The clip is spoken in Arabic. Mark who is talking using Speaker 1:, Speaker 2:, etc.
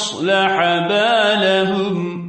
Speaker 1: وأصلح بالهم